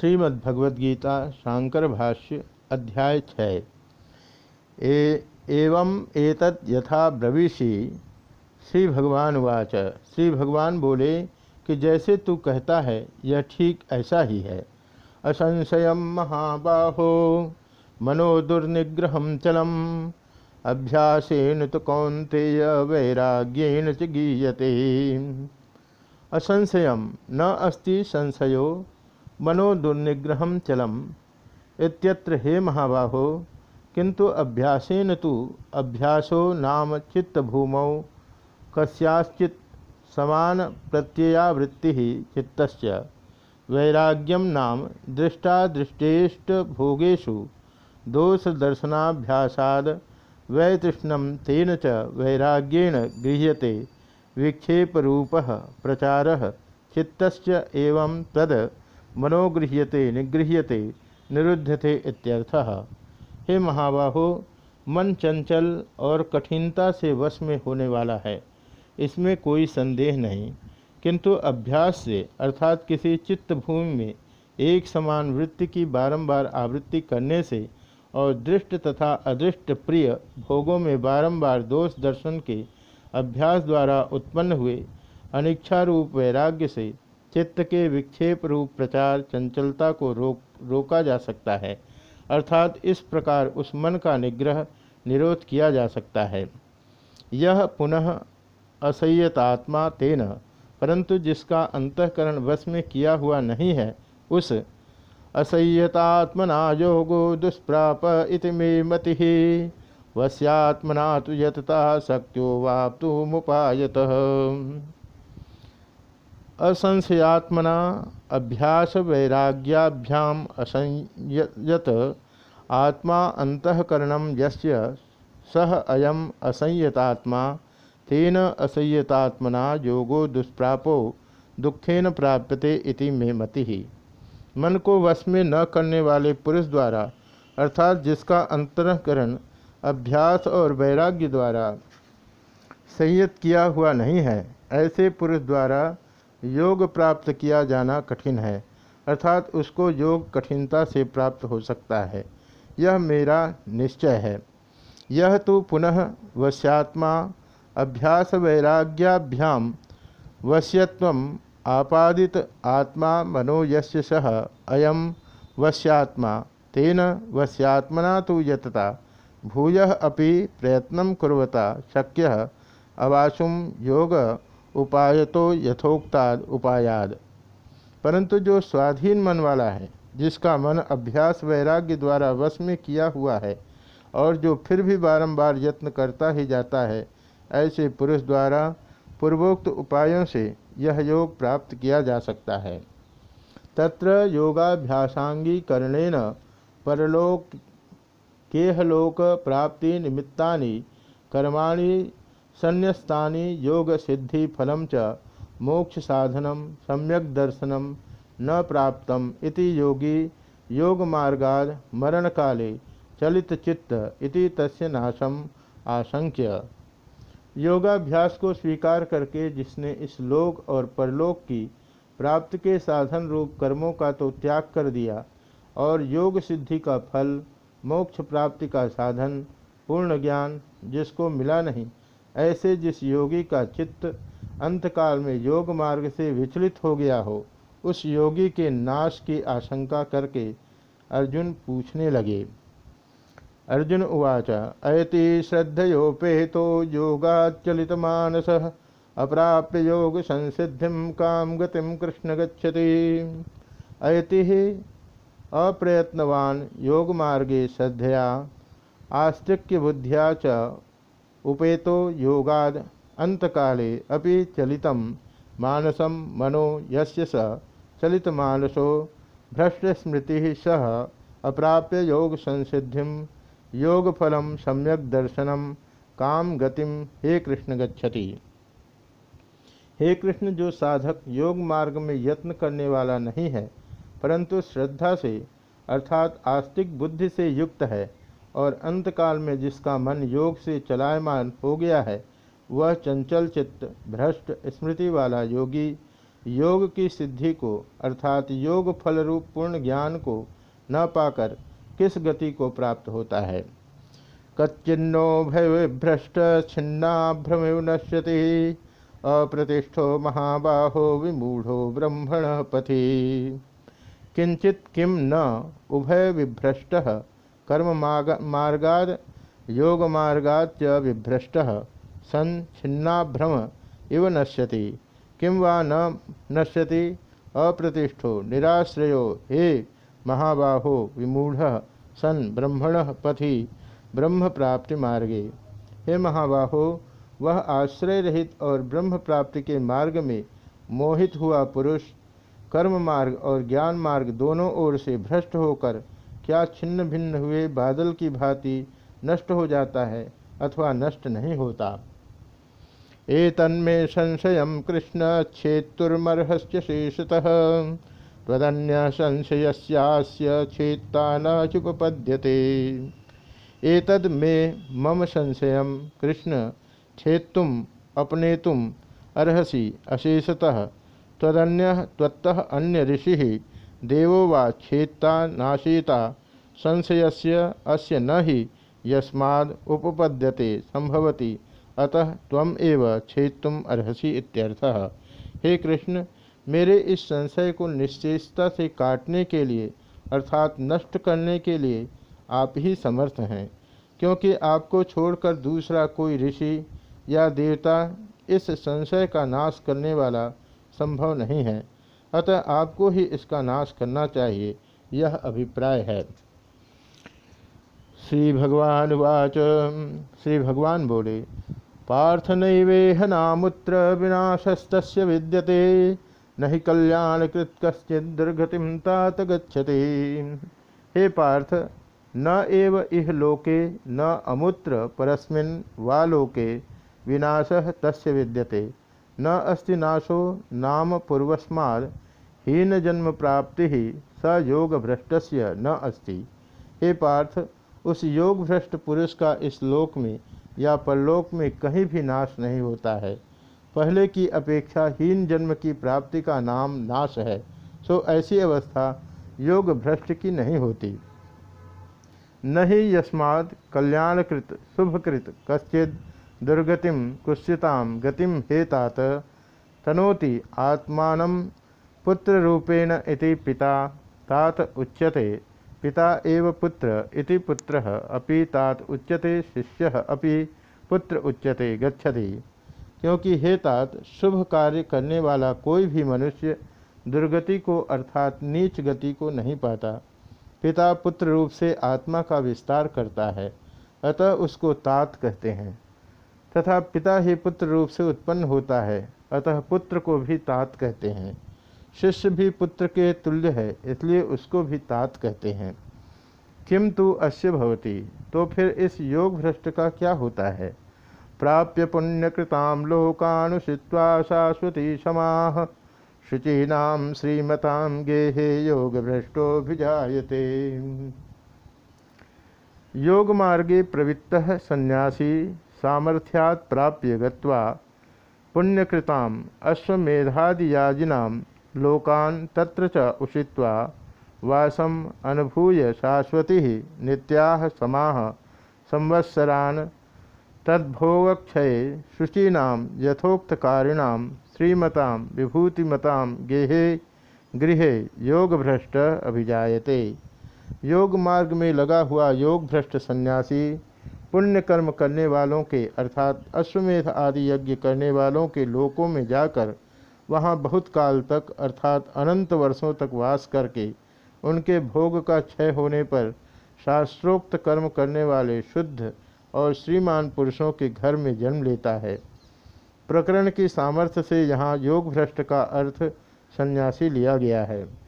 श्रीमद्भगवद्गीता शांकर भाष्य अध्याय छः। एवं एतत् यथा ब्रवीषि श्री भगवान वाच श्री भगवान बोले कि जैसे तू कहता है, यह ठीक ऐसा ही है। असंशय महाबाहो, मनो दुर्निग्रह चलम। अभ्यासेन तो कौंतेय वैराग्येन च गीयते। असंशयम न अस्ति संशयो मनो दुर्निग्रह चलम। इत्यत्र हे महाबाहो किंतु अभ्यासेन तो अभ्यासो नाम चित्तभूमौ। कस्याश्चित समान प्रत्ययावृत्ति चित्त वैराग्यम नाम दृष्टादृष्टेष्ट भोगेशु दोष दर्शनाभ्यासाद तेन च वैराग्येण गृह्यते। विक्षेप प्रचार चित्त एवं तद। मनोगृह्यते, निगृह्यते, निरुध्यते इत्यर्थः। हे महाबाहो, मन चंचल और कठिनता से वश में होने वाला है। इसमें कोई संदेह नहीं, किंतु अभ्यास से, अर्थात किसी चित्त भूमि में एक समान वृत्ति की बारंबार आवृत्ति करने से और दृष्ट तथा अदृष्ट प्रिय भोगों में बारंबार दोष दर्शन के अभ्यास द्वारा उत्पन्न हुए अनिच्छारूप वैराग्य से चित्त के विक्षेप रूप प्रचार चंचलता को रोक, रोका जा सकता है। अर्थात इस प्रकार उस मन का निग्रह, निरोध किया जा सकता है। यह पुनः असह्यतात्मा तेन, परंतु जिसका अंतकरण वश में किया हुआ नहीं है, उस असह्यतात्मना योगो दुष्प्राप इति मे मति। वश्यात्मना तो यतता शक्त्यो वाप्तु मुपायत असंशयात्मना अभ्यास वैराग्याभ्याम असंयत, आत्मा अंतकरण यस्य सह अयम असंयतात्मा, तेन असंयतात्मना योगो दुष्प्रापो दुखेन प्राप्यते इति में मति। मन को वश में न करने वाले पुरुष द्वारा, अर्थात जिसका अंतकरण अभ्यास और वैराग्य द्वारा संयत किया हुआ नहीं है, ऐसे पुरुष द्वारा योग प्राप्त किया जाना कठिन है, अर्थात उसको योग कठिनता से प्राप्त हो सकता है। यह मेरा निश्चय है। यह तो पुनः वश्यात्मा अभ्यास वैराग्याभ्याम वश्यत्व आपादित आत्मा मनो यस्य सह अयम वश्यात्मा, तेन वश्यात्मना तो यतता, भूय अपि प्रयत्न कुरता शक्य अवासुम योग उपाय तो यथोक्ताद उपायाद। परंतु जो स्वाधीन मन वाला है, जिसका मन अभ्यास वैराग्य द्वारा वश में किया हुआ है, और जो फिर भी बारंबार यत्न करता ही जाता है, ऐसे पुरुष द्वारा पूर्वोक्त उपायों से यह योग प्राप्त किया जा सकता है। तत्र योगाभ्यासांगीकरणेन परलोक केहलोक प्राप्ति निमित्ता कर्माणि संन्यस्तानि योग सिद्धि फलम च मोक्ष साधनम सम्यक दर्शनम न प्राप्तम इति योगी योग मार्गाद मरण काले चलित चित्त इति तस्य नाशम आशंक्य योगाभ्यास को स्वीकार करके जिसने इस लोक और परलोक की प्राप्ति के साधन रूप कर्मों का तो त्याग कर दिया और योग सिद्धि का फल, मोक्ष प्राप्ति का साधन, पूर्ण ज्ञान जिसको मिला नहीं। ऐसे जिस योगी का चित्त अंतकाल में योग मार्ग से विचलित हो गया हो, उस योगी के नाश की आशंका करके अर्जुन पूछने लगे। अर्जुन उवाच, अयति श्रद्धयोपेतो योगाचलित मानस, अप्राप्य योग संसिधि काम गतिम कृष्ण गच्छति। अयति अप्रयत्नवान योग मार्गे श्रद्धया आस्तिक्य बुद्धिया च उपेतो योगाद अंतकाले अभी चलित मानसम मनो यस्य स चलित मानसो भ्रष्ट स्मृति सह अप्राप्य योग संसिधि योगफल सम्यक दर्शनम काम गतिम हे कृष्ण गच्छति। हे कृष्ण, जो साधक योग मार्ग में यत्न करने वाला नहीं है, परंतु श्रद्धा से, अर्थात आस्तिक बुद्धि से युक्त है और अंतकाल में जिसका मन योग से चलायमान हो गया है, वह चंचल चित्त, भ्रष्ट स्मृति वाला योगी, योग की सिद्धि को, अर्थात योग फल रूप पूर्ण ज्ञान को, न पाकर किस गति को प्राप्त होता है? कच्चिन्नो भय भ्रष्ट, छिन्ना भ्रम नश्यति, अप्रतिष्ठो महाबाहो विमूढ़ो ब्रह्मण पथि किंचित किम न उभय विभ्रष्ट कर्म मार्गाद, योग मार्गाच विभ्रष्ट। सन छिन्नाभ्रम इव नश्यति। किं वा न नश्यति? अप्रतिष्ठो, निराश्रयो, हे महाबाहो, विमूढ़। सन ब्रह्मण पथि ब्रह्म प्राप्ति मार्गे हे महाबाहो, वह आश्रय रहित और ब्रह्म प्राप्ति के मार्ग में मोहित हुआ पुरुष, कर्म मार्ग और ज्ञान मार्ग दोनों ओर से भ्रष्ट होकर क्या छिन्न भिन्न हुए बादल की भांति नष्ट हो जाता है अथवा नष्ट नहीं होता? ए तन्मे संशय कृष्ण छेत्तुर्मर्हस्य शेषतः। तदन्य संशय छेत्ता न चुपपद्यते एतद मे मम संशय कृष्ण छेत्तुम अपने तुम अर्हसी अशेषतः। तदन्य त्वत्तः अन्य ऋषि देवो वा छेत्ता नाशीता, संशयस्य अस्य न ही यस्माद उपपद्यते, संभवती। अतः त्वम एव छेत्तुम अर्हसी इत्यर्थः। हे कृष्ण, मेरे इस संशय को निश्चेषता से काटने के लिए, अर्थात नष्ट करने के लिए, आप ही समर्थ हैं। क्योंकि आपको छोड़कर दूसरा कोई ऋषि या देवता इस संशय का नाश करने वाला संभव नहीं है। अतः आपको ही इसका नाश करना चाहिए। यह अभिप्राय है। श्री भगवान वाच श्री भगवान बोले, पार्थ नैवेह नामुत्र विनाशस्त विद्यते। न ही कल्याण कृत कश्चित दुर्गतिम तात गच्छते। हे पार्थ, न एव इह लोके, न अमुत्र परस्मिन् वा लोके विनाश तस्य विद्यते। न अस्ति नाशो नाम पूर्वस्माद। हीन जन्म प्राप्ति ही स योग भ्रष्ट न अस्ति। हे पार्थ, उस योग भ्रष्ट पुरुष का इस लोक में या परलोक में कहीं भी नाश नहीं होता है। पहले की अपेक्षा हीन जन्म की प्राप्ति का नाम नाश है, सो ऐसी अवस्था योग भ्रष्ट की नहीं होती। न ही यस्मात् कल्याणकृत, शुभकृत कश्चित दुर्गतिम कुत्सिताम गतिम हेतात। तनोति आत्मान पुत्र रूपेण इति पिता, तात उच्यते। पिता एव पुत्र इति पुत्र, अपि तात उच्यते, शिष्य अपि पुत्र उच्यते, गच्छति। क्योंकि हे तात शुभ कार्य करने वाला कोई भी मनुष्य दुर्गति को अर्थात नीच गति को नहीं पाता। पिता पुत्र रूप से आत्मा का विस्तार करता है, अतः उसको तात कहते हैं। तथा पिता ही पुत्र रूप से उत्पन्न होता है। अतः पुत्र को भी तात कहते हैं। शिष्य भी पुत्र के तुल्य है, इसलिए उसको भी तात कहते हैं। किम तो अश्य भवती? तो फिर इस योग भ्रष्ट का क्या होता है? प्राप्य पुण्यकृताम लोकानुषित्वा शाश्वती समाह शुचीनाम श्रीमताम गेहे योग भ्रष्टोभिजाते योग मार्गे प्रवृत्त सन्यासी सामर्थ्यात् प्राप्य गत्वा पुण्यकृताम अश्वमेधादियाजिनां लोकान् तत्र च उषित्वा वासम अनुभूय शाश्वती नित्याः समाः संवत्सरान् तद्भोगक्षये शुचीनां यथोक्तकारिणां श्रीमतां विभूतिमतां गेहे, गृहे योगभ्रष्ट अभिजायते। योग मार्ग में लगा हुआ योग भ्रष्ट सन्यासी पुण्य कर्म करने वालों के, अर्थात अश्वमेध आदि यज्ञ करने वालों के लोकों में जाकर, वहाँ बहुत काल तक, अर्थात अनंत वर्षों तक वास करके, उनके भोग का क्षय होने पर शास्त्रोक्त कर्म करने वाले शुद्ध और श्रीमान पुरुषों के घर में जन्म लेता है। प्रकरण की सामर्थ्य से यहाँ योग भ्रष्ट का अर्थ सन्यासी लिया गया है।